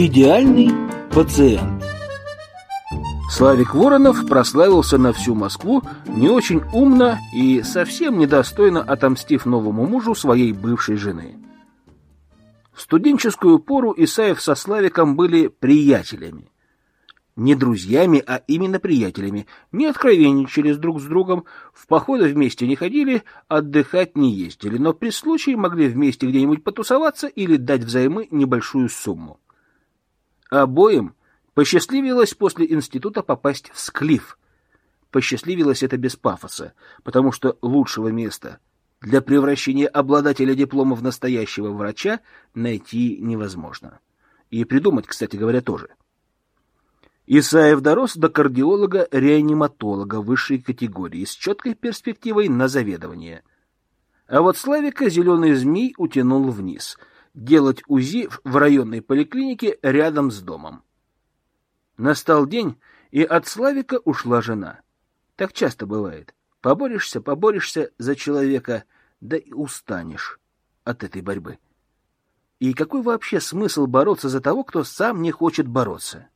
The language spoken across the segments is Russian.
Идеальный пациент. Славик Воронов прославился на всю Москву не очень умно и совсем недостойно отомстив новому мужу своей бывшей жены. В студенческую пору Исаев со Славиком были приятелями. Не друзьями, а именно приятелями. Не откровенничали друг с другом, в походы вместе не ходили, отдыхать не ездили, но при случае могли вместе где-нибудь потусоваться или дать взаймы небольшую сумму. Обоим посчастливилось после института попасть в Склиф. Посчастливилось это без пафоса, потому что лучшего места для превращения обладателя диплома в настоящего врача найти невозможно. И придумать, кстати говоря, тоже. Исаев дорос до кардиолога-реаниматолога высшей категории с четкой перспективой на заведование. А вот Славика зеленый змей утянул вниз — делать УЗИ в районной поликлинике рядом с домом. Настал день, и от Славика ушла жена. Так часто бывает. Поборешься, поборешься за человека, да и устанешь от этой борьбы. И какой вообще смысл бороться за того, кто сам не хочет бороться?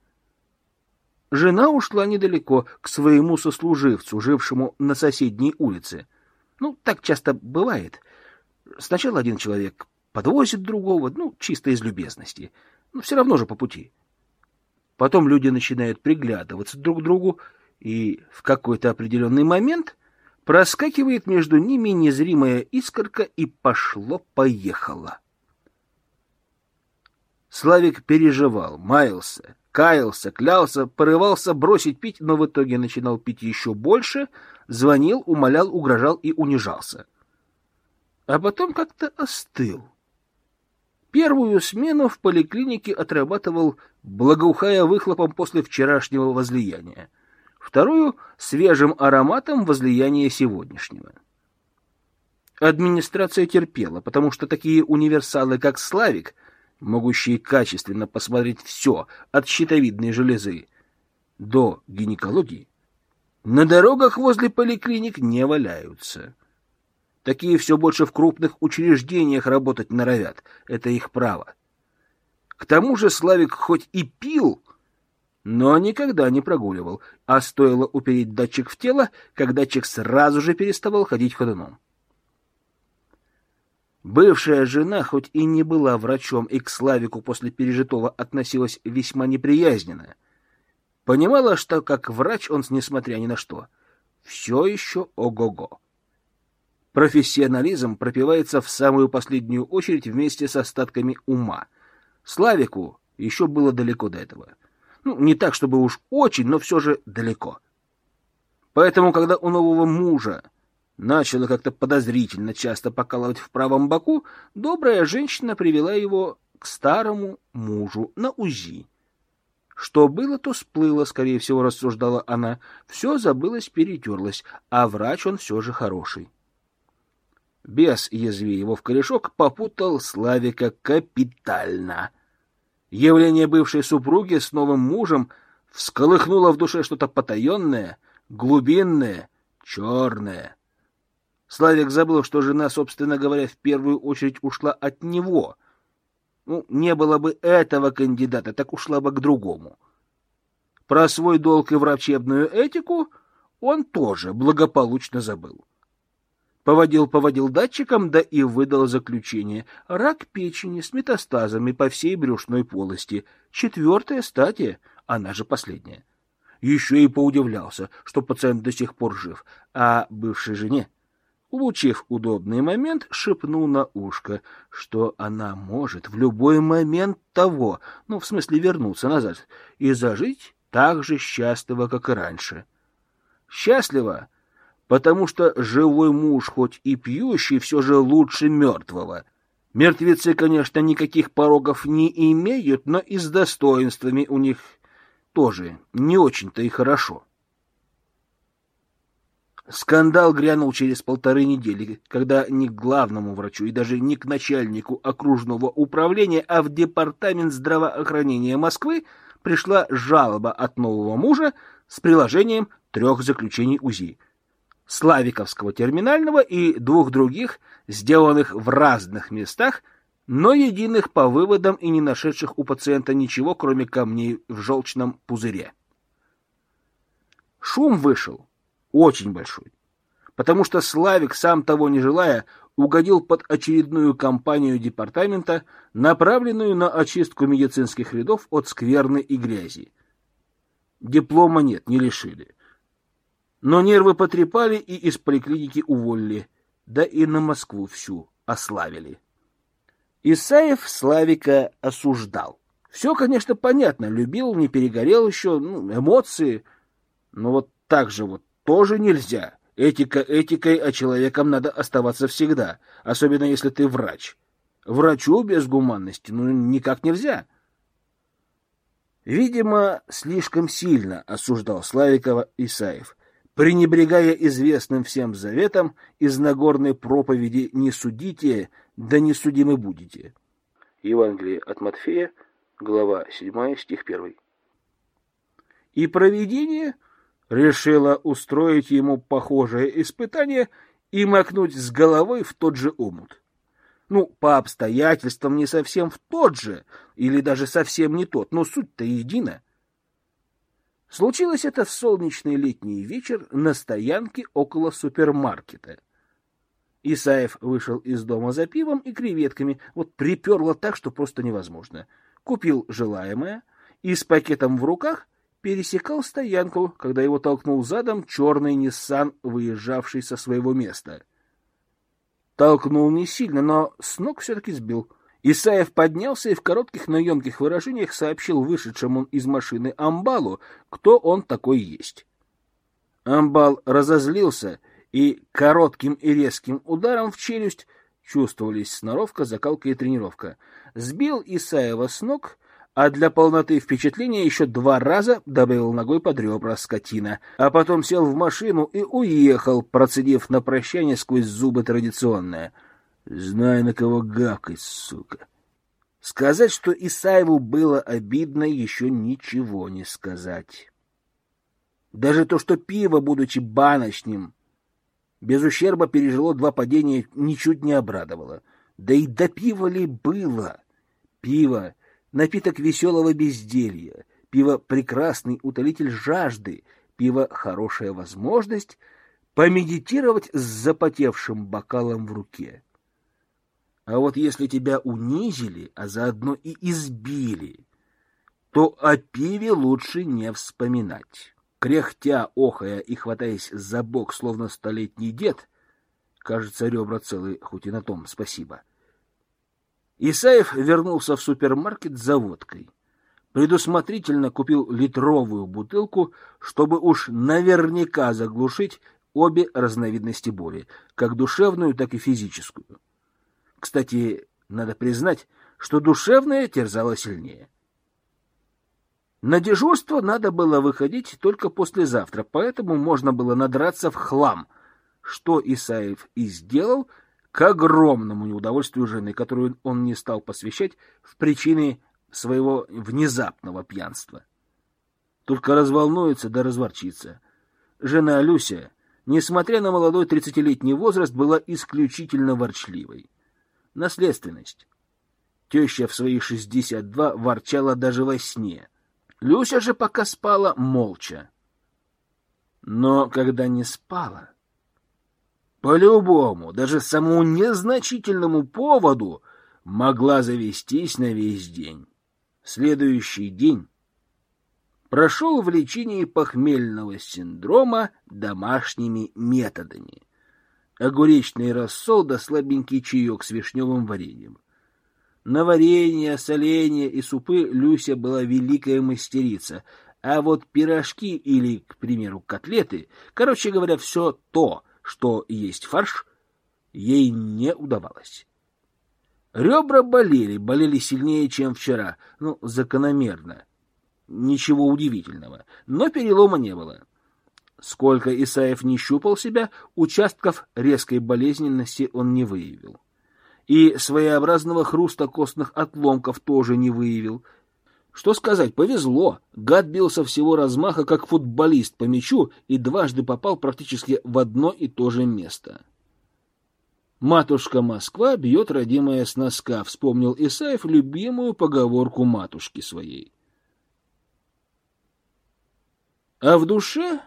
Жена ушла недалеко, к своему сослуживцу, жившему на соседней улице. Ну, так часто бывает. Сначала один человек подвозит другого, ну, чисто из любезности. Но все равно же по пути. Потом люди начинают приглядываться друг к другу, и в какой-то определенный момент проскакивает между ними незримая искорка, и пошло-поехало. Славик переживал, маялся, каялся, клялся, порывался бросить пить, но в итоге начинал пить еще больше, звонил, умолял, угрожал и унижался. А потом как-то остыл. Первую смену в поликлинике отрабатывал, благоухая выхлопом после вчерашнего возлияния. Вторую — свежим ароматом возлияния сегодняшнего. Администрация терпела, потому что такие универсалы, как Славик, могущие качественно посмотреть все от щитовидной железы до гинекологии, на дорогах возле поликлиник не валяются. Такие все больше в крупных учреждениях работать норовят. Это их право. К тому же Славик хоть и пил, но никогда не прогуливал, а стоило упереть датчик в тело, как датчик сразу же переставал ходить ходуном. Бывшая жена, хоть и не была врачом, и к Славику после пережитого относилась весьма неприязненно, понимала, что как врач он, несмотря ни на что, все еще ого-го. Профессионализм пропивается в самую последнюю очередь вместе с остатками ума. Славику еще было далеко до этого. Ну, не так, чтобы уж очень, но все же далеко. Поэтому, когда у нового мужа начало как-то подозрительно часто покалывать в правом боку, добрая женщина привела его к старому мужу на УЗИ. Что было, то сплыло, скорее всего, рассуждала она. Все забылось, перетерлось, а врач он все же хороший. Бес, язви его в корешок, попутал Славика капитально. Явление бывшей супруги с новым мужем всколыхнуло в душе что-то потаенное, глубинное, черное. Славик забыл, что жена, собственно говоря, в первую очередь ушла от него. Ну, не было бы этого кандидата, так ушла бы к другому. Про свой долг и врачебную этику он тоже благополучно забыл. Поводил-поводил датчиком, да и выдал заключение. Рак печени с метастазами по всей брюшной полости. Четвертая стадия, она же последняя. Еще и поудивлялся, что пациент до сих пор жив, а бывшей жене, улучив удобный момент, шепнул на ушко, что она может в любой момент того, ну, в смысле вернуться назад, и зажить так же счастливо, как и раньше. Счастливо потому что живой муж, хоть и пьющий, все же лучше мертвого. Мертвецы, конечно, никаких порогов не имеют, но и с достоинствами у них тоже не очень-то и хорошо. Скандал грянул через полторы недели, когда не к главному врачу и даже не к начальнику окружного управления, а в департамент здравоохранения Москвы пришла жалоба от нового мужа с приложением трех заключений УЗИ — Славиковского терминального и двух других, сделанных в разных местах, но единых по выводам и не нашедших у пациента ничего, кроме камней в желчном пузыре. Шум вышел очень большой, потому что Славик, сам того не желая, угодил под очередную кампанию департамента, направленную на очистку медицинских рядов от скверны и грязи. Диплома нет, не лишили. Но нервы потрепали и из поликлиники уволили, да и на Москву всю ославили. Исаев Славика осуждал. Все, конечно, понятно, любил, не перегорел еще, ну, эмоции. Но вот так же вот тоже нельзя. Этика этикой, а человеком надо оставаться всегда, особенно если ты врач. Врачу без гуманности ну никак нельзя. Видимо, слишком сильно осуждал Славикова Исаев, пренебрегая известным всем заветом из Нагорной проповеди «Не судите, да не судимы будете». Евангелие от Матфея, глава 7, стих 1. И проведение решила устроить ему похожее испытание и макнуть с головой в тот же омут. Ну, по обстоятельствам не совсем в тот же, или даже совсем не тот, но суть-то едина. Случилось это в солнечный летний вечер на стоянке около супермаркета. Исаев вышел из дома за пивом и креветками, вот приперло так, что просто невозможно. Купил желаемое и с пакетом в руках пересекал стоянку, когда его толкнул задом черный Ниссан, выезжавший со своего места. Толкнул не сильно, но с ног все-таки сбил. Исаев поднялся и в коротких, но емких выражениях сообщил вышедшему из машины Амбалу, кто он такой есть. Амбал разозлился, и коротким и резким ударом в челюсть чувствовались сноровка, закалка и тренировка. Сбил Исаева с ног а для полноты впечатления еще два раза добавил ногой под ребра скотина, а потом сел в машину и уехал, процедив на прощание сквозь зубы традиционное. «Знай, на кого гавкать, сука!» Сказать, что Исаеву было обидно, еще ничего не сказать. Даже то, что пиво, будучи баночным, без ущерба пережило два падения, ничуть не обрадовало. Да и до пива ли было? Пиво напиток веселого безделья, пиво — прекрасный утолитель жажды, пиво — хорошая возможность помедитировать с запотевшим бокалом в руке. А вот если тебя унизили, а заодно и избили, то о пиве лучше не вспоминать. Кряхтя, охая и хватаясь за бок, словно столетний дед, кажется, ребра целые, хоть и на том спасибо — Исаев вернулся в супермаркет за водкой. Предусмотрительно купил литровую бутылку, чтобы уж наверняка заглушить обе разновидности боли, как душевную, так и физическую. Кстати, надо признать, что душевная терзала сильнее. На дежурство надо было выходить только послезавтра, поэтому можно было надраться в хлам, что Исаев и сделал — к огромному неудовольствию жены, которую он не стал посвящать в причины своего внезапного пьянства. Только разволнуется да разворчится. Жена Люся, несмотря на молодой тридцатилетний возраст, была исключительно ворчливой. Наследственность. Теща в свои шестьдесят два ворчала даже во сне. Люся же пока спала молча. Но когда не спала, по любому, даже самому незначительному поводу могла завестись на весь день. Следующий день прошел в лечении похмельного синдрома домашними методами. Огуречный рассол да слабенький чаек с вишневым вареньем. На варенье, соленье и супы Люся была великая мастерица, а вот пирожки или, к примеру, котлеты, короче говоря, все то — что есть фарш, ей не удавалось. Ребра болели, болели сильнее, чем вчера, ну, закономерно. Ничего удивительного, но перелома не было. Сколько Исаев не щупал себя, участков резкой болезненности он не выявил. И своеобразного хруста костных отломков тоже не выявил, что сказать, повезло. Гад бился всего размаха, как футболист по мячу, и дважды попал практически в одно и то же место. «Матушка Москва бьет родимая с носка», — вспомнил Исаев любимую поговорку матушки своей. А в душе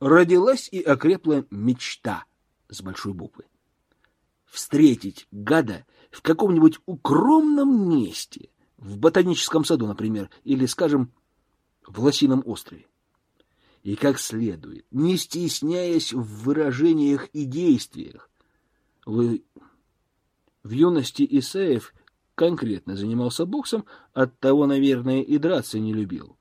родилась и окрепла мечта с большой буквы. Встретить гада в каком-нибудь укромном месте, в ботаническом саду, например, или, скажем, в Лосином острове. И как следует, не стесняясь в выражениях и действиях. Вы... В юности Исаев конкретно занимался боксом, оттого, наверное, и драться не любил.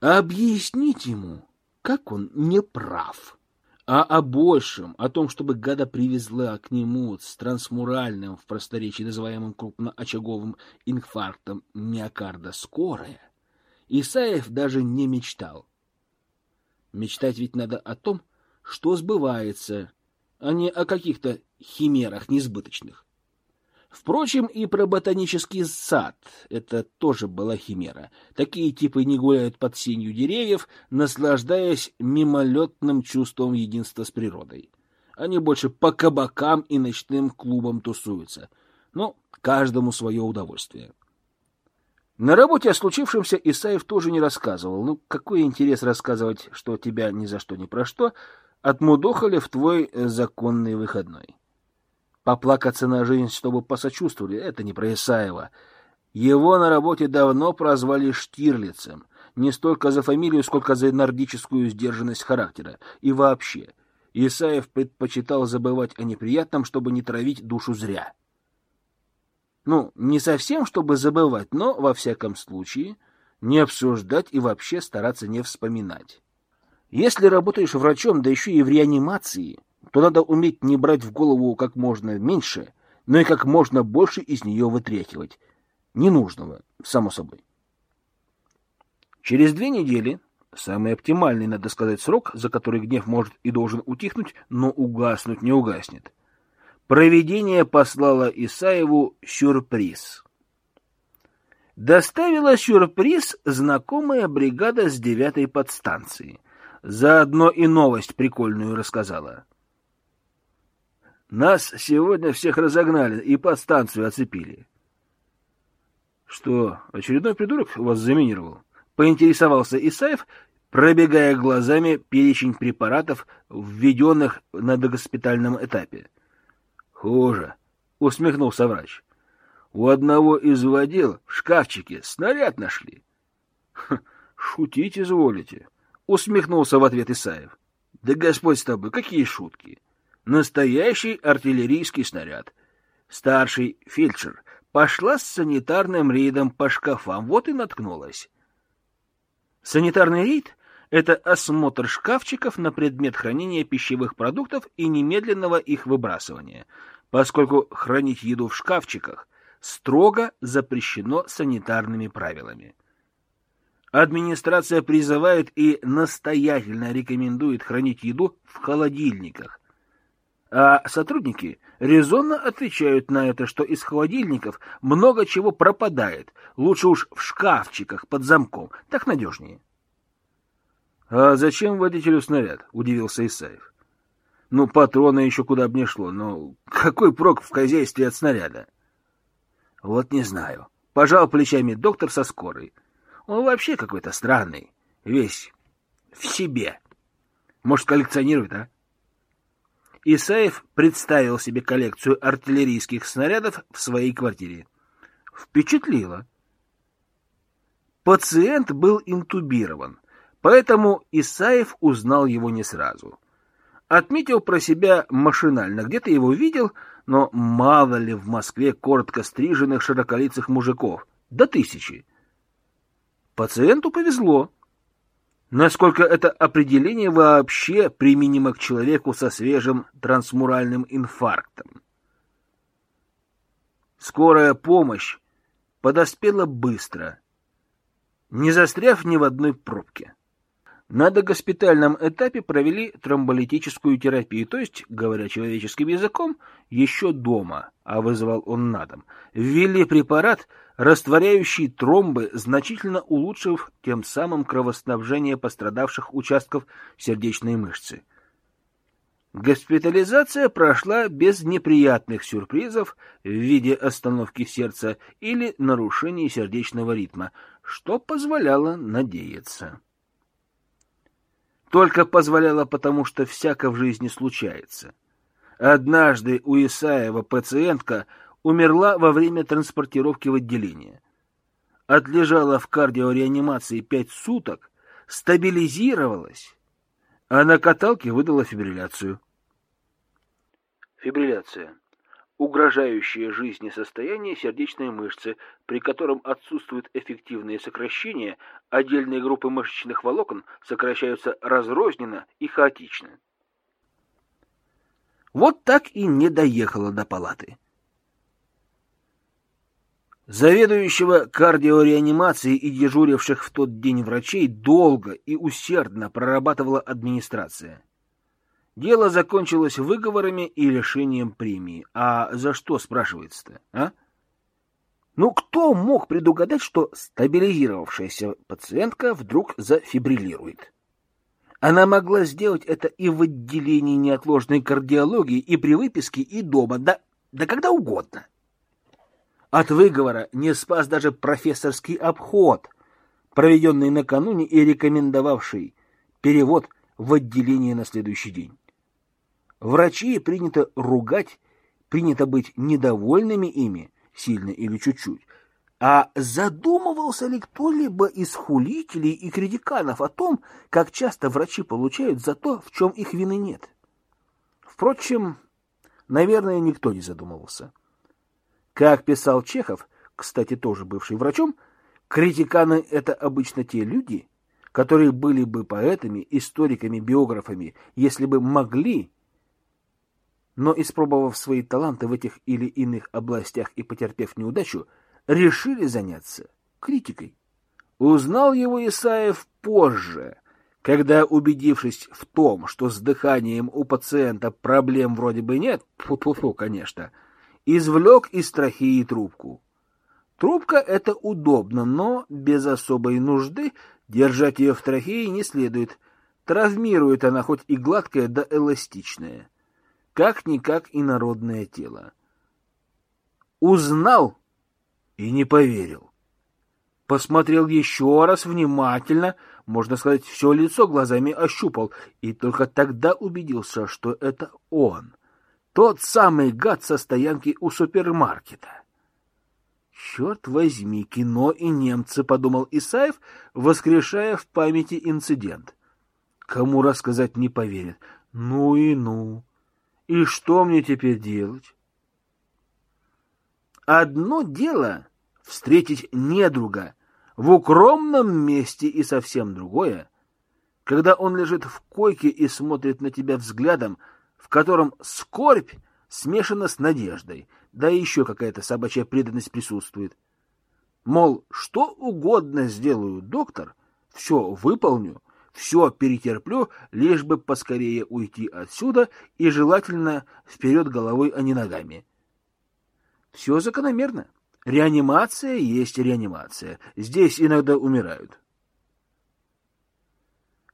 Объяснить ему, как он не прав, а о большем, о том, чтобы гада привезла к нему с трансмуральным, в просторечии называемым крупноочаговым инфарктом миокарда скорая, Исаев даже не мечтал. Мечтать ведь надо о том, что сбывается, а не о каких-то химерах несбыточных. Впрочем, и про ботанический сад это тоже была химера. Такие типы не гуляют под сенью деревьев, наслаждаясь мимолетным чувством единства с природой. Они больше по кабакам и ночным клубам тусуются. Но каждому свое удовольствие. На работе о случившемся Исаев тоже не рассказывал. Ну, какой интерес рассказывать, что тебя ни за что ни про что отмудохали в твой законный выходной? Поплакаться на жизнь, чтобы посочувствовали, это не про Исаева. Его на работе давно прозвали Штирлицем. Не столько за фамилию, сколько за нордическую сдержанность характера. И вообще, Исаев предпочитал забывать о неприятном, чтобы не травить душу зря. Ну, не совсем, чтобы забывать, но, во всяком случае, не обсуждать и вообще стараться не вспоминать. Если работаешь врачом, да еще и в реанимации, то надо уметь не брать в голову как можно меньше, но и как можно больше из нее вытряхивать. Ненужного, само собой. Через две недели, самый оптимальный, надо сказать, срок, за который гнев может и должен утихнуть, но угаснуть не угаснет, проведение послало Исаеву сюрприз. Доставила сюрприз знакомая бригада с девятой подстанции. Заодно и новость прикольную рассказала. Нас сегодня всех разогнали и подстанцию оцепили. Что, очередной придурок вас заминировал? Поинтересовался Исаев, пробегая глазами перечень препаратов, введенных на догоспитальном этапе. Хуже, усмехнулся врач. У одного из водил в шкафчике снаряд нашли. Шутить изволите, усмехнулся в ответ Исаев. Да Господь с тобой, какие шутки! Настоящий артиллерийский снаряд. Старший фельдшер пошла с санитарным рейдом по шкафам, вот и наткнулась. Санитарный рейд — это осмотр шкафчиков на предмет хранения пищевых продуктов и немедленного их выбрасывания, поскольку хранить еду в шкафчиках строго запрещено санитарными правилами. Администрация призывает и настоятельно рекомендует хранить еду в холодильниках, а сотрудники резонно отвечают на это, что из холодильников много чего пропадает. Лучше уж в шкафчиках под замком. Так надежнее. — А зачем водителю снаряд? — удивился Исаев. — Ну, патроны еще куда бы не шло, но какой прок в хозяйстве от снаряда? — Вот не знаю. Пожал плечами доктор со скорой. Он вообще какой-то странный. Весь в себе. Может, коллекционирует, а? Исаев представил себе коллекцию артиллерийских снарядов в своей квартире. Впечатлило. Пациент был интубирован, поэтому Исаев узнал его не сразу. Отметил про себя машинально, где-то его видел, но мало ли в Москве коротко стриженных широколицых мужиков, до тысячи. Пациенту повезло. Насколько это определение вообще применимо к человеку со свежим трансмуральным инфарктом? Скорая помощь подоспела быстро, не застряв ни в одной пробке. На догоспитальном этапе провели тромболитическую терапию, то есть, говоря человеческим языком, еще дома, а вызвал он на дом. Ввели препарат, растворяющий тромбы, значительно улучшив тем самым кровоснабжение пострадавших участков сердечной мышцы. Госпитализация прошла без неприятных сюрпризов в виде остановки сердца или нарушения сердечного ритма, что позволяло надеяться. Только позволяло потому, что всяко в жизни случается. Однажды у Исаева пациентка умерла во время транспортировки в отделение. Отлежала в кардиореанимации пять суток, стабилизировалась, а на каталке выдала фибрилляцию. Фибрилляция – угрожающее жизни состояние сердечной мышцы, при котором отсутствуют эффективные сокращения, отдельные группы мышечных волокон сокращаются разрозненно и хаотично. Вот так и не доехала до палаты. Заведующего кардиореанимацией и дежуривших в тот день врачей долго и усердно прорабатывала администрация. Дело закончилось выговорами и лишением премии. А за что, спрашивается-то, а? Ну, кто мог предугадать, что стабилизировавшаяся пациентка вдруг зафибриллирует? Она могла сделать это и в отделении неотложной кардиологии, и при выписке, и дома, да, да когда угодно. От выговора не спас даже профессорский обход, проведенный накануне и рекомендовавший перевод в отделение на следующий день. Врачей принято ругать, принято быть недовольными ими, сильно или чуть-чуть. А задумывался ли кто-либо из хулителей и критиканов о том, как часто врачи получают за то, в чем их вины нет? Впрочем, наверное, никто не задумывался. Как писал Чехов, кстати, тоже бывший врачом, критиканы — это обычно те люди, которые были бы поэтами, историками, биографами, если бы могли но, испробовав свои таланты в этих или иных областях и потерпев неудачу, решили заняться критикой. Узнал его Исаев позже, когда, убедившись в том, что с дыханием у пациента проблем вроде бы нет, фу-фу-фу, конечно, извлек из трахеи трубку. Трубка — это удобно, но без особой нужды держать ее в трахее не следует. Травмирует она хоть и гладкая да эластичная как-никак инородное тело. Узнал и не поверил. Посмотрел еще раз внимательно, можно сказать, все лицо глазами ощупал, и только тогда убедился, что это он, тот самый гад со стоянки у супермаркета. «Черт возьми, кино и немцы», — подумал Исаев, воскрешая в памяти инцидент. Кому рассказать не поверит. Ну и ну. И что мне теперь делать? Одно дело встретить недруга в укромном месте и совсем другое, когда он лежит в койке и смотрит на тебя взглядом, в котором скорбь смешана с надеждой, да и еще какая-то собачья преданность присутствует. Мол, что угодно сделаю, доктор, все выполню, все перетерплю, лишь бы поскорее уйти отсюда и желательно вперед головой, а не ногами. Все закономерно. Реанимация есть реанимация. Здесь иногда умирают.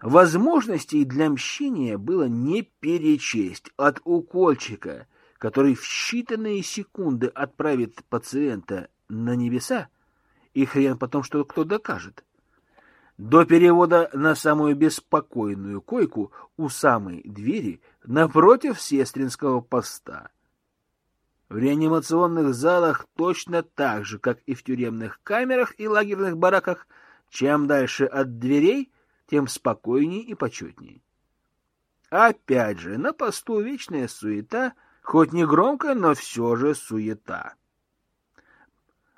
Возможностей для мщения было не перечесть от укольчика, который в считанные секунды отправит пациента на небеса, и хрен потом, что кто докажет до перевода на самую беспокойную койку у самой двери напротив сестринского поста. В реанимационных залах точно так же, как и в тюремных камерах и лагерных бараках, чем дальше от дверей, тем спокойней и почетней. Опять же, на посту вечная суета, хоть не громко, но все же суета.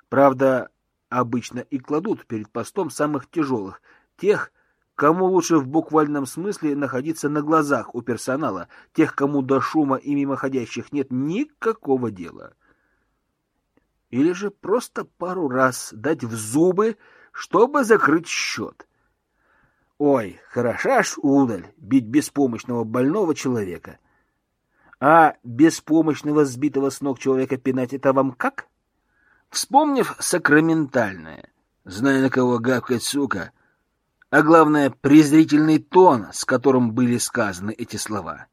Правда, обычно и кладут перед постом самых тяжелых, тех, кому лучше в буквальном смысле находиться на глазах у персонала, тех, кому до шума и мимоходящих нет никакого дела. Или же просто пару раз дать в зубы, чтобы закрыть счет. Ой, хороша ж удаль бить беспомощного больного человека. А беспомощного сбитого с ног человека пинать это вам как? Вспомнив сакраментальное, зная на кого гавкать, сука, а главное, презрительный тон, с которым были сказаны эти слова.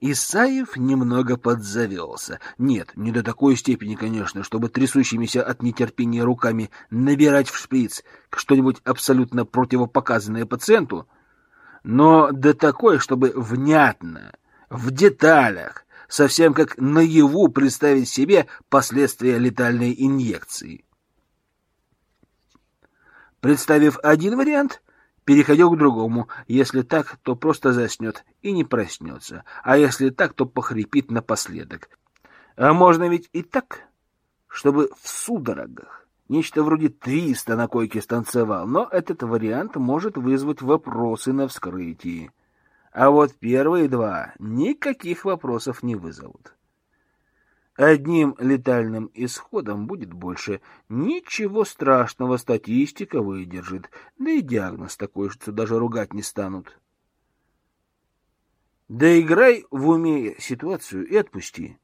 Исаев немного подзавелся. Нет, не до такой степени, конечно, чтобы трясущимися от нетерпения руками набирать в шприц что-нибудь абсолютно противопоказанное пациенту, но до такой, чтобы внятно, в деталях, совсем как наяву представить себе последствия летальной инъекции. Представив один вариант, переходил к другому. Если так, то просто заснет и не проснется. А если так, то похрипит напоследок. А можно ведь и так, чтобы в судорогах. Нечто вроде твиста на койке станцевал, но этот вариант может вызвать вопросы на вскрытии. А вот первые два никаких вопросов не вызовут. Одним летальным исходом будет больше. Ничего страшного, статистика выдержит. Да и диагноз такой, что даже ругать не станут. Да играй в уме ситуацию и отпусти.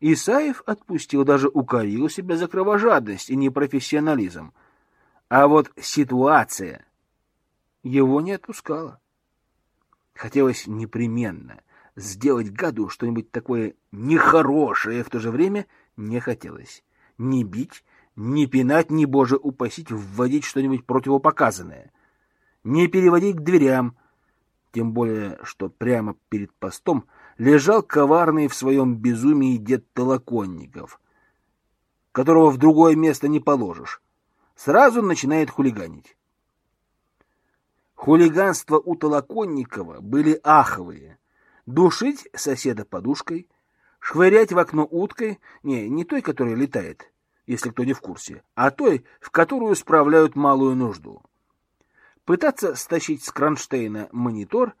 Исаев отпустил, даже укорил себя за кровожадность и непрофессионализм. А вот ситуация его не отпускала. Хотелось непременно — сделать гаду что-нибудь такое нехорошее в то же время не хотелось. Не бить, не пинать, не, боже упасить, вводить что-нибудь противопоказанное. Не переводить к дверям, тем более, что прямо перед постом лежал коварный в своем безумии дед Толоконников, которого в другое место не положишь. Сразу начинает хулиганить. Хулиганства у Толоконникова были аховые душить соседа подушкой, швырять в окно уткой, не, не той, которая летает, если кто не в курсе, а той, в которую справляют малую нужду. Пытаться стащить с кронштейна монитор,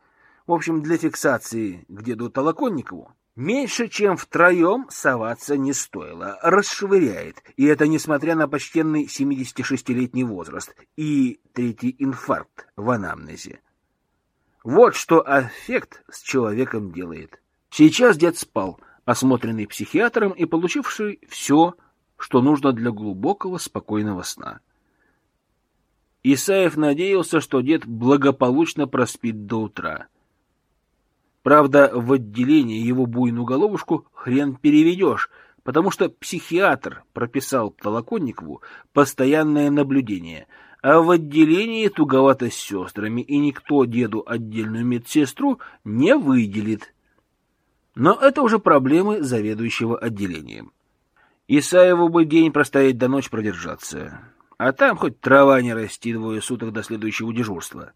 в общем, для фиксации к деду Толоконникову, меньше чем втроем соваться не стоило, расшвыряет, и это несмотря на почтенный 76-летний возраст и третий инфаркт в анамнезе. Вот что аффект с человеком делает. Сейчас дед спал, осмотренный психиатром и получивший все, что нужно для глубокого, спокойного сна. Исаев надеялся, что дед благополучно проспит до утра. Правда, в отделении его буйную головушку хрен переведешь, потому что психиатр прописал Толоконникову постоянное наблюдение — а в отделении туговато с сестрами, и никто деду отдельную медсестру не выделит. Но это уже проблемы заведующего отделением. Исаеву бы день простоять до ночи продержаться. А там хоть трава не расти двое суток до следующего дежурства.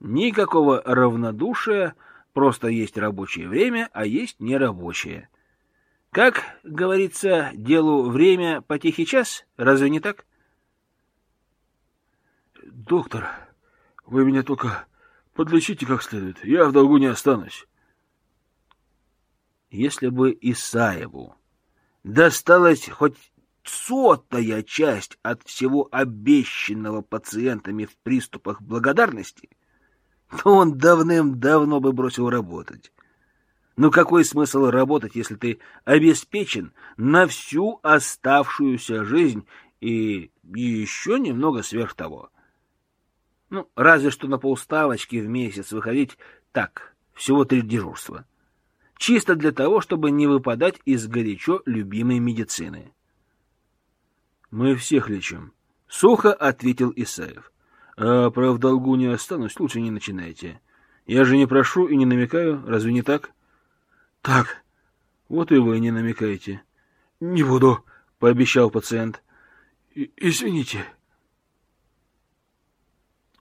Никакого равнодушия, просто есть рабочее время, а есть нерабочее. Как говорится, делу время по тихий час, разве не так? — Доктор, вы меня только подлечите как следует. Я в долгу не останусь. Если бы Исаеву досталась хоть сотая часть от всего обещанного пациентами в приступах благодарности, то он давным-давно бы бросил работать. Ну какой смысл работать, если ты обеспечен на всю оставшуюся жизнь и еще немного сверх того? Ну, разве что на полставочки в месяц выходить так, всего три дежурства. Чисто для того, чтобы не выпадать из горячо любимой медицины. «Мы всех лечим», — сухо ответил Исаев. «А про в долгу не останусь, лучше не начинайте. Я же не прошу и не намекаю, разве не так?» «Так». «Вот и вы не намекаете». «Не буду», — пообещал пациент. «Извините».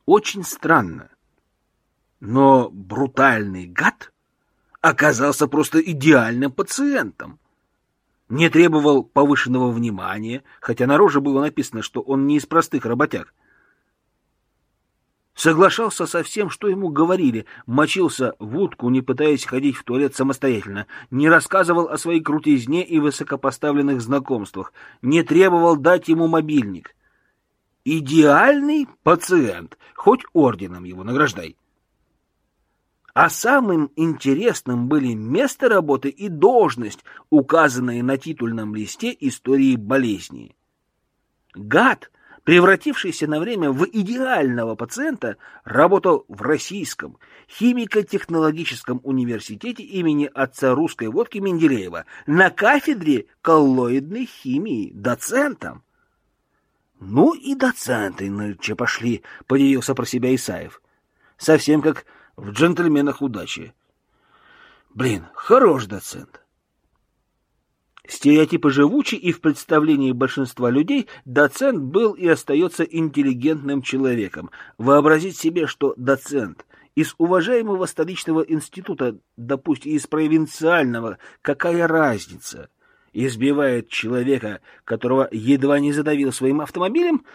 Очень странно. Но брутальный гад оказался просто идеальным пациентом. Не требовал повышенного внимания, хотя на роже было написано, что он не из простых работяг. Соглашался со всем, что ему говорили, мочился в утку, не пытаясь ходить в туалет самостоятельно, не рассказывал о своей крутизне и высокопоставленных знакомствах, не требовал дать ему мобильник. Идеальный пациент, хоть орденом его награждай. А самым интересным были место работы и должность, указанные на титульном листе истории болезни. Гад превратившийся на время в идеального пациента, работал в Российском химико-технологическом университете имени отца русской водки Менделеева на кафедре коллоидной химии доцентом. Ну и доценты нынче пошли, подивился про себя Исаев. Совсем как в джентльменах удачи. Блин, хорош доцент. Стереотипы живучи, и в представлении большинства людей доцент был и остается интеллигентным человеком. Вообразить себе, что доцент из уважаемого столичного института, и из провинциального, какая разница, избивает человека, которого едва не задавил своим автомобилем,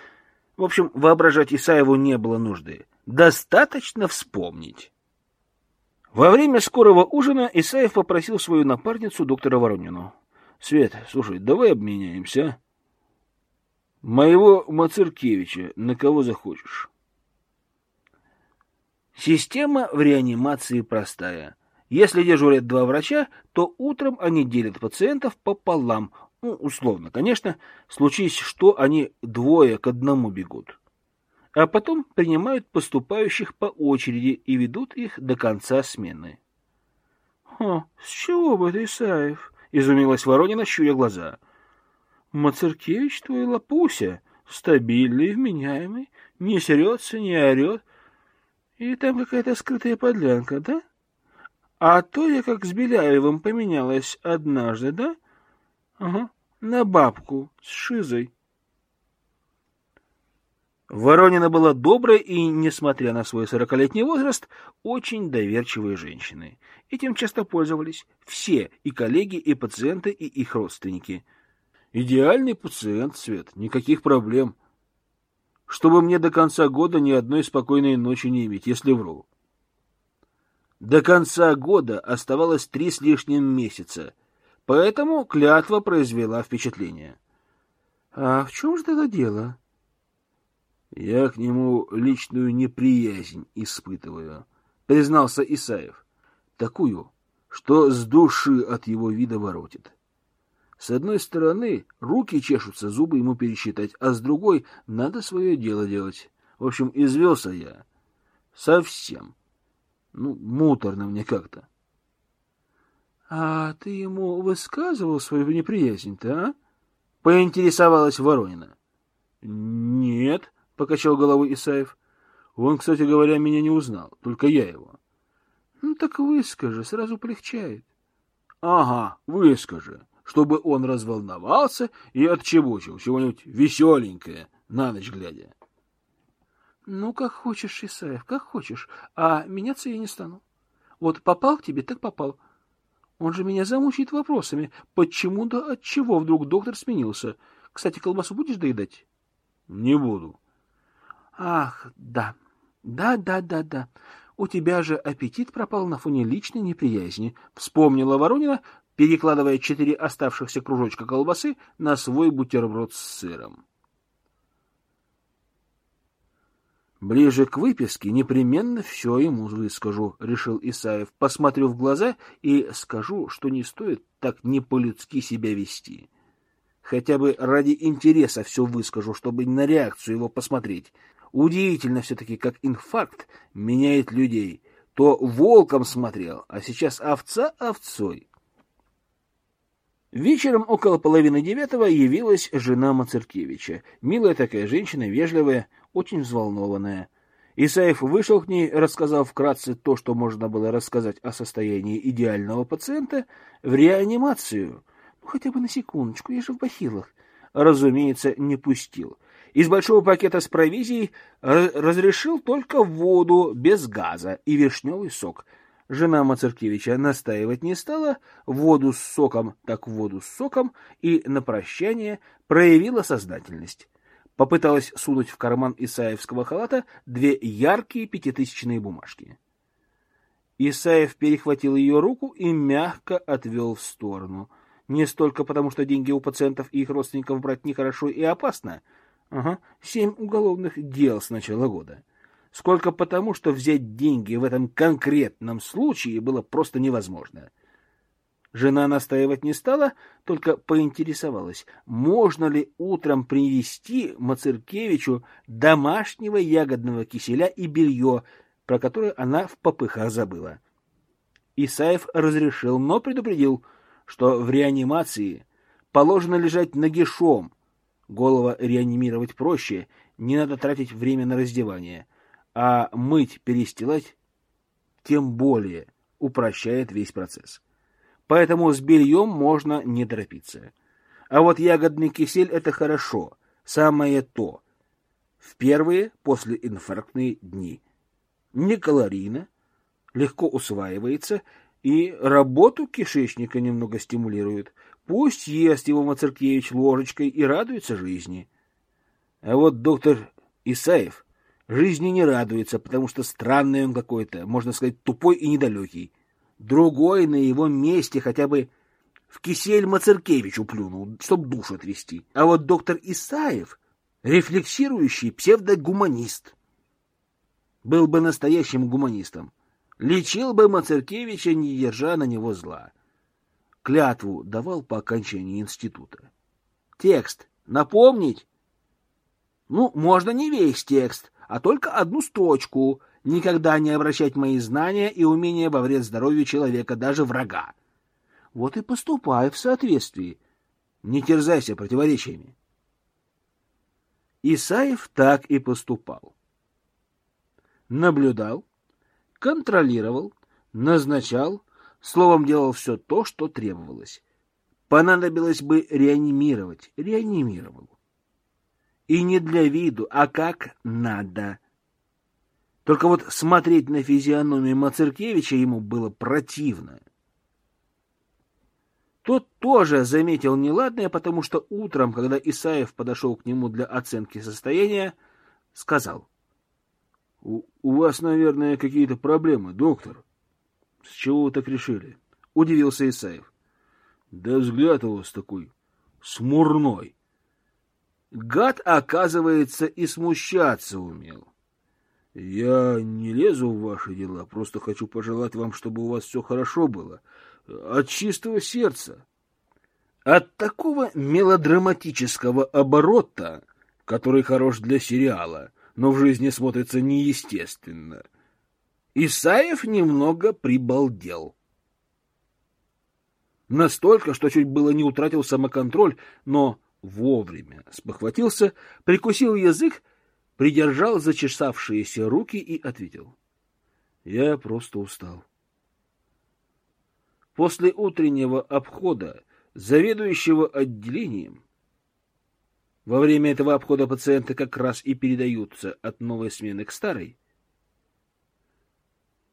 в общем, воображать Исаеву не было нужды. Достаточно вспомнить. Во время скорого ужина Исаев попросил свою напарницу, доктора Воронину. Свет, слушай, давай обменяемся, а? Моего Мацеркевича на кого захочешь. Система в реанимации простая. Если дежурят два врача, то утром они делят пациентов пополам. Ну, условно, конечно, случись, что они двое к одному бегут. А потом принимают поступающих по очереди и ведут их до конца смены. — О, с чего бы ты, Исаев? — изумилась Воронина, щуря глаза. — Мацеркевич твой лапуся, стабильный, вменяемый, не серется, не орет. И там какая-то скрытая подлянка, да? А то я как с Беляевым поменялась однажды, да? Ага, на бабку с шизой. Воронина была доброй и, несмотря на свой сорокалетний возраст, очень доверчивой женщиной. Этим часто пользовались все, и коллеги, и пациенты, и их родственники. Идеальный пациент, Свет, никаких проблем. Чтобы мне до конца года ни одной спокойной ночи не иметь, если вру. До конца года оставалось три с лишним месяца, поэтому клятва произвела впечатление. — А в чем же это дело? Я к нему личную неприязнь испытываю, признался Исаев. Такую, что с души от его вида воротит. С одной стороны, руки чешутся, зубы ему пересчитать, а с другой надо свое дело делать. В общем, извелся я. Совсем. Ну, муторно мне как-то. — А ты ему высказывал свою неприязнь-то, а? — поинтересовалась Воронина. — Нет, покачал головой Исаев. Он, кстати говоря, меня не узнал, только я его. Ну так выскажи, сразу полегчает. Ага, выскажи, чтобы он разволновался и отчебучил чего-нибудь веселенькое на ночь глядя. Ну, как хочешь, Исаев, как хочешь, а меняться я не стану. Вот попал к тебе, так попал. Он же меня замучает вопросами, почему да от чего вдруг доктор сменился. Кстати, колбасу будешь доедать? Не буду. Ах, да, да, да, да, да. У тебя же аппетит пропал на фоне личной неприязни, вспомнила Воронина, перекладывая четыре оставшихся кружочка колбасы на свой бутерброд с сыром. Ближе к выписке непременно все ему выскажу, решил Исаев. Посмотрю в глаза и скажу, что не стоит так не по-людски себя вести. Хотя бы ради интереса все выскажу, чтобы на реакцию его посмотреть. Удивительно все-таки, как инфаркт меняет людей. То волком смотрел, а сейчас овца овцой. Вечером около половины девятого явилась жена Мацеркевича. Милая такая женщина, вежливая, очень взволнованная. Исаев вышел к ней, рассказав вкратце то, что можно было рассказать о состоянии идеального пациента, в реанимацию. Ну, хотя бы на секундочку, я же в бахилах. Разумеется, не пустил. Из большого пакета с провизией разрешил только воду без газа и вишневый сок. Жена Мацеркевича настаивать не стала, воду с соком так воду с соком, и на прощание проявила сознательность. Попыталась сунуть в карман Исаевского халата две яркие пятитысячные бумажки. Исаев перехватил ее руку и мягко отвел в сторону. Не столько потому, что деньги у пациентов и их родственников брать нехорошо и опасно — Ага, семь уголовных дел с начала года. Сколько потому, что взять деньги в этом конкретном случае было просто невозможно. Жена настаивать не стала, только поинтересовалась, можно ли утром привезти Мацеркевичу домашнего ягодного киселя и белье, про которое она в попыхах забыла. Исаев разрешил, но предупредил, что в реанимации положено лежать нагишом. Голова реанимировать проще, не надо тратить время на раздевание, а мыть, перестилать тем более упрощает весь процесс поэтому с бельем можно не торопиться. А вот ягодный кисель — это хорошо, самое то. В первые послеинфарктные дни. Не калорийно, легко усваивается и работу кишечника немного стимулирует. Пусть ест его Мацаркевич ложечкой и радуется жизни. А вот доктор Исаев жизни не радуется, потому что странный он какой-то, можно сказать, тупой и недалекий другой на его месте хотя бы в кисель Мацеркевич уплюнул, чтоб душу отвести. А вот доктор Исаев — рефлексирующий псевдогуманист. Был бы настоящим гуманистом. Лечил бы Мацеркевича, не держа на него зла. Клятву давал по окончании института. Текст напомнить? Ну, можно не весь текст, а только одну строчку, никогда не обращать мои знания и умения во вред здоровью человека, даже врага. Вот и поступай в соответствии. Не терзайся противоречиями. Исаев так и поступал. Наблюдал, контролировал, назначал, словом, делал все то, что требовалось. Понадобилось бы реанимировать, реанимировал. И не для виду, а как надо. Только вот смотреть на физиономию Мацеркевича ему было противно. Тот тоже заметил неладное, потому что утром, когда Исаев подошел к нему для оценки состояния, сказал. — У вас, наверное, какие-то проблемы, доктор. — С чего вы так решили? — удивился Исаев. — Да взгляд у вас такой смурной. Гад, оказывается, и смущаться умел. Я не лезу в ваши дела, просто хочу пожелать вам, чтобы у вас все хорошо было. От чистого сердца. От такого мелодраматического оборота, который хорош для сериала, но в жизни смотрится неестественно, Исаев немного прибалдел. Настолько, что чуть было не утратил самоконтроль, но вовремя спохватился, прикусил язык придержал зачесавшиеся руки и ответил. Я просто устал. После утреннего обхода заведующего отделением во время этого обхода пациенты как раз и передаются от новой смены к старой.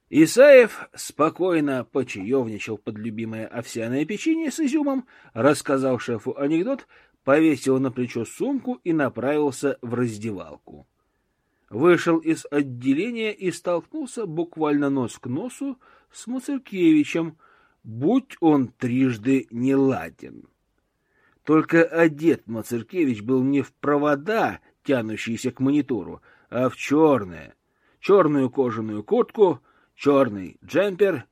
Исаев спокойно почаевничал под любимое овсяное печенье с изюмом, рассказал шефу анекдот, повесил на плечо сумку и направился в раздевалку вышел из отделения и столкнулся буквально нос к носу с Мацеркевичем, будь он трижды не ладен. Только одет Мацеркевич был не в провода, тянущиеся к монитору, а в черное. Черную кожаную куртку, черный джемпер,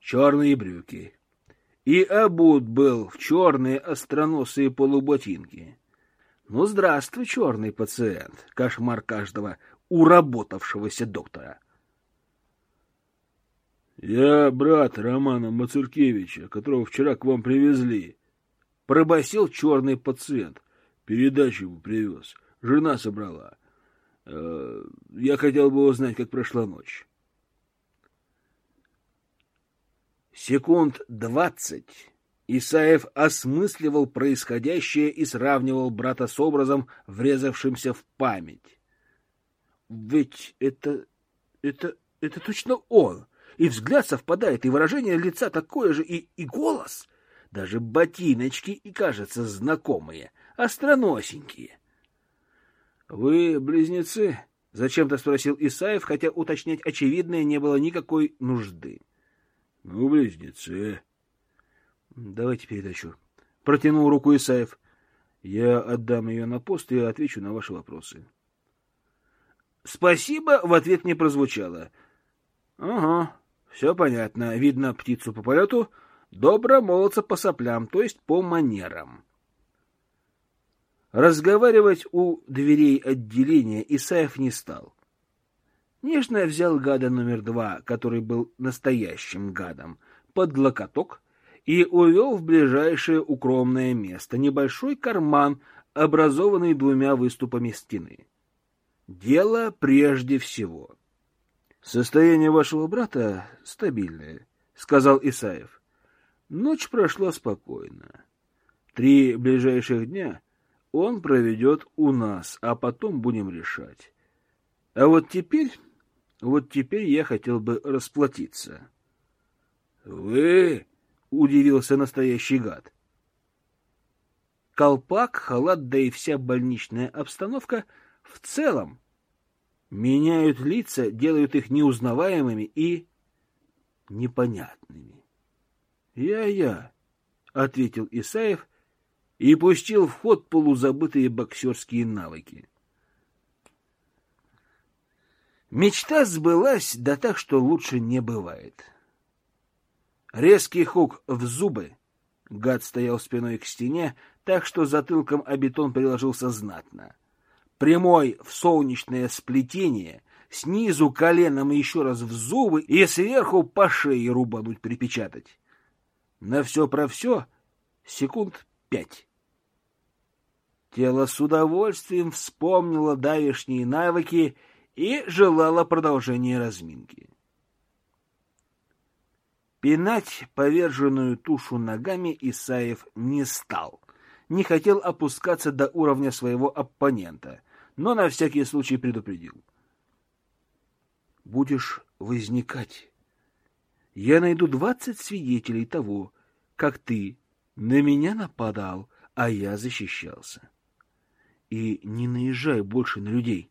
черные брюки. И обут был в черные остроносые полуботинки. Ну, здравствуй, черный пациент, кошмар каждого уработавшегося доктора. «Я брат Романа Мацуркевича, которого вчера к вам привезли», — пробасил черный пациент. «Передачу ему привез. Жена собрала. Э, я хотел бы узнать, как прошла ночь». Секунд двадцать Исаев осмысливал происходящее и сравнивал брата с образом, врезавшимся в память. Ведь это... это... это точно он. И взгляд совпадает, и выражение лица такое же, и, и голос. Даже ботиночки и, кажется, знакомые, остроносенькие. — Вы близнецы? — зачем-то спросил Исаев, хотя уточнять очевидное не было никакой нужды. — Ну, близнецы. — Давайте передачу. Протянул руку Исаев. Я отдам ее на пост и отвечу на ваши вопросы. — Спасибо в ответ не прозвучало. Ага, все понятно. Видно птицу по полету. Добро молодца по соплям, то есть по манерам. Разговаривать у дверей отделения Исаев не стал. Нежно взял гада номер два, который был настоящим гадом, под локоток и увел в ближайшее укромное место, небольшой карман, образованный двумя выступами стены. Дело прежде всего. Состояние вашего брата стабильное, сказал Исаев. Ночь прошла спокойно. Три ближайших дня он проведет у нас, а потом будем решать. А вот теперь, вот теперь я хотел бы расплатиться. Вы? удивился настоящий гад. Колпак, халат, да и вся больничная обстановка в целом меняют лица, делают их неузнаваемыми и непонятными. «Я-я», — ответил Исаев и пустил в ход полузабытые боксерские навыки. Мечта сбылась, да так, что лучше не бывает. Резкий хук в зубы. Гад стоял спиной к стене, так что затылком о бетон приложился знатно. Прямой в солнечное сплетение, снизу коленом еще раз в зубы и сверху по шее рубануть припечатать. На все про все секунд пять. Тело с удовольствием вспомнило давешние навыки и желало продолжения разминки. Пинать поверженную тушу ногами Исаев не стал. Не хотел опускаться до уровня своего оппонента, но на всякий случай предупредил. «Будешь возникать. Я найду двадцать свидетелей того, как ты на меня нападал, а я защищался. И не наезжай больше на людей».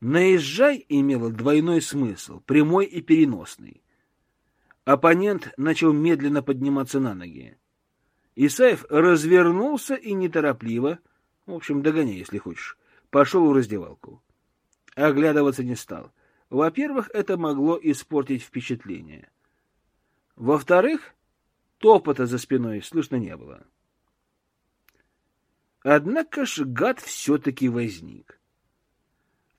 «Наезжай» имело двойной смысл, прямой и переносный. Оппонент начал медленно подниматься на ноги. Исаев развернулся и неторопливо, в общем, догоняй, если хочешь, пошел в раздевалку. Оглядываться не стал. Во-первых, это могло испортить впечатление. Во-вторых, топота за спиной слышно не было. Однако ж гад все-таки возник.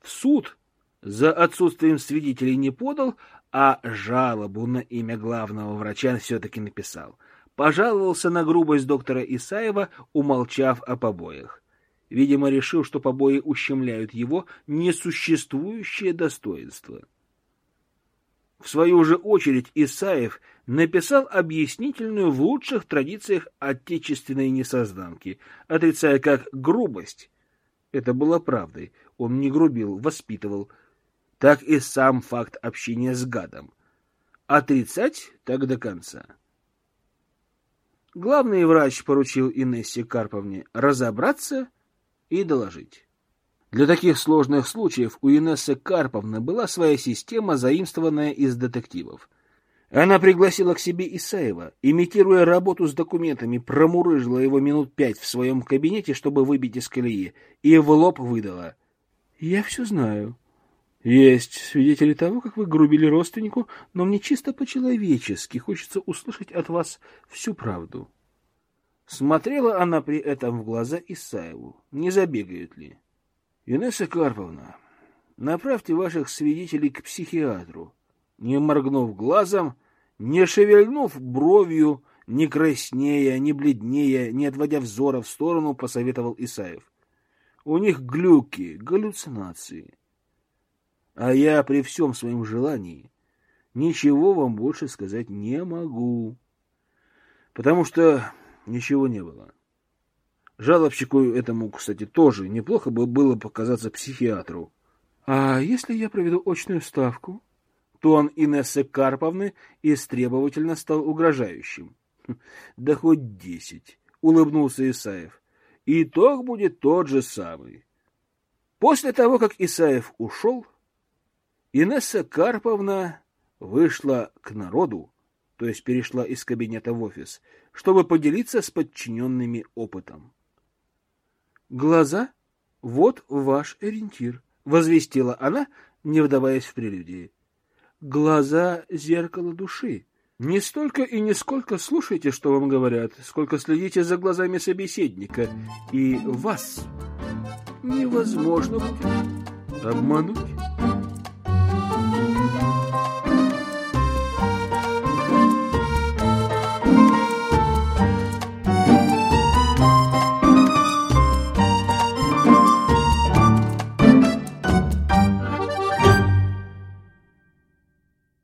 В суд за отсутствием свидетелей не подал, а жалобу на имя главного врача все-таки написал. Пожаловался на грубость доктора Исаева, умолчав о побоях. Видимо, решил, что побои ущемляют его несуществующее достоинство. В свою же очередь Исаев написал объяснительную в лучших традициях отечественной несозданки, отрицая как грубость. Это было правдой. Он не грубил, воспитывал. Так и сам факт общения с гадом. Отрицать так до конца. Главный врач поручил Инессе Карповне разобраться и доложить. Для таких сложных случаев у Инессы Карповны была своя система, заимствованная из детективов. Она пригласила к себе Исаева, имитируя работу с документами, промурыжила его минут пять в своем кабинете, чтобы выбить из колеи, и в лоб выдала. — Я все знаю. Есть свидетели того, как вы грубили родственнику, но мне чисто по-человечески хочется услышать от вас всю правду. Смотрела она при этом в глаза Исаеву. Не забегают ли? — Инесса Карповна, направьте ваших свидетелей к психиатру. Не моргнув глазом, не шевельнув бровью, не краснея, не бледнее, не отводя взора в сторону, посоветовал Исаев. У них глюки, галлюцинации. А я при всем своем желании ничего вам больше сказать не могу. Потому что ничего не было. Жалобщику этому, кстати, тоже неплохо бы было показаться психиатру. А если я проведу очную ставку? Тон Инессы Карповны истребовательно стал угрожающим. Да хоть десять, улыбнулся Исаев. Итог будет тот же самый. После того, как Исаев ушел, Инесса Карповна вышла к народу, то есть перешла из кабинета в офис, чтобы поделиться с подчиненными опытом. «Глаза — вот ваш ориентир», — возвестила она, не вдаваясь в прелюдии. «Глаза — зеркало души, Не столько и не сколько слушайте, что вам говорят, сколько следите за глазами собеседника, и вас невозможно будет обмануть.